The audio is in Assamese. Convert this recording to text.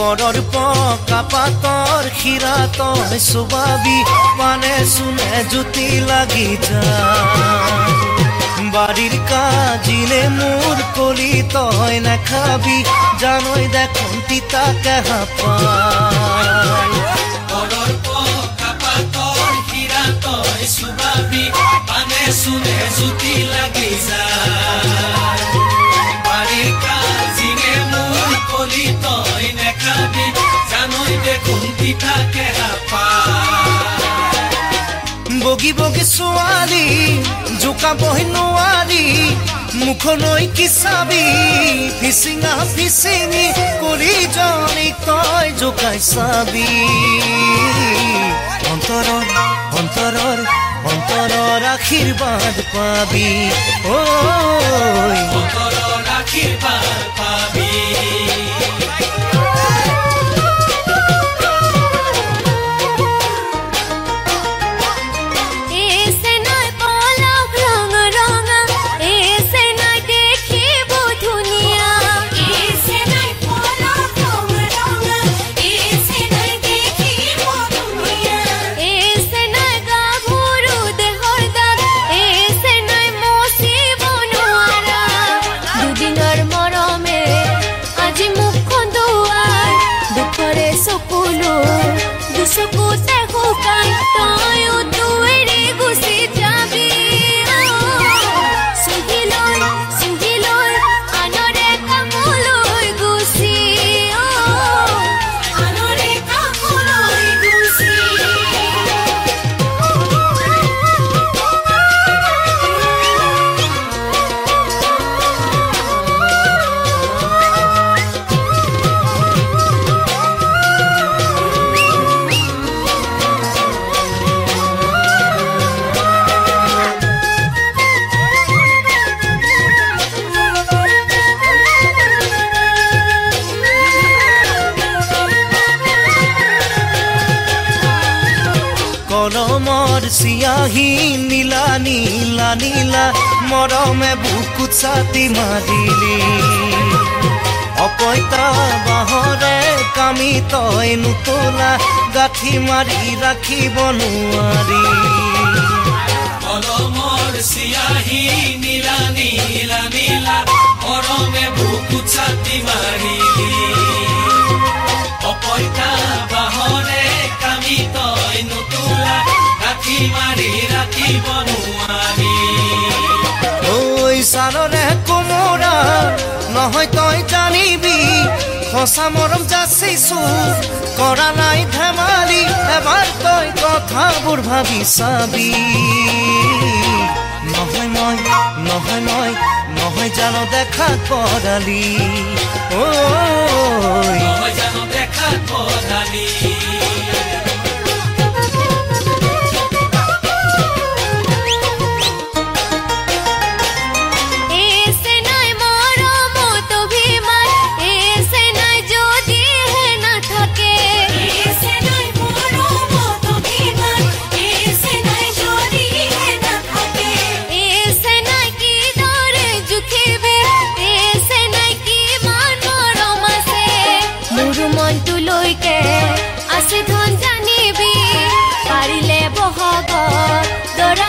বৰৰ পকাপাতৰ খিৰা তই চুবাবি মানে চুনে জুতি লাগি যা বাড়ির কাজিলে মোর করি তয় না খাবি, জানোই দেখুন তিতা কেহা পায়। তই নেখাবি জানৈ দেখোন পিঠা কেহা পায় বগী বগী ছোৱালী জোকাবহি নোৱাৰি মুখলৈ কি চাবি ফিচিঙা ফিচিঙি কৰি জনী তই জোকাই চাবি অন্তৰৰ অন্তৰৰ অন্তৰৰ আশীৰ্বাদ পাবি ঐ অন্তৰৰ আশীৰ্বাদ পাবি চিয়াহী নীলা নীলা নীলা মৰমে বুকুত ছাতি মাৰিলি অপইতা বাঁহৰে কামি তই নুতলা গাঁঠি মাৰি ৰাখিব নোৱাৰি ছাৰৰে কোমোৰা নহয় তই জানিবি সঁচা মৰম যাচিছো কৰা নাই ধেমালি এবাৰ তই কথাবোৰ ভাবি চাবি নহয় মই নহয় মই নহয় জানো দেখাত পৰালি ঐ আছে ধন জানিবি পাৰিলে বহাগ দৰা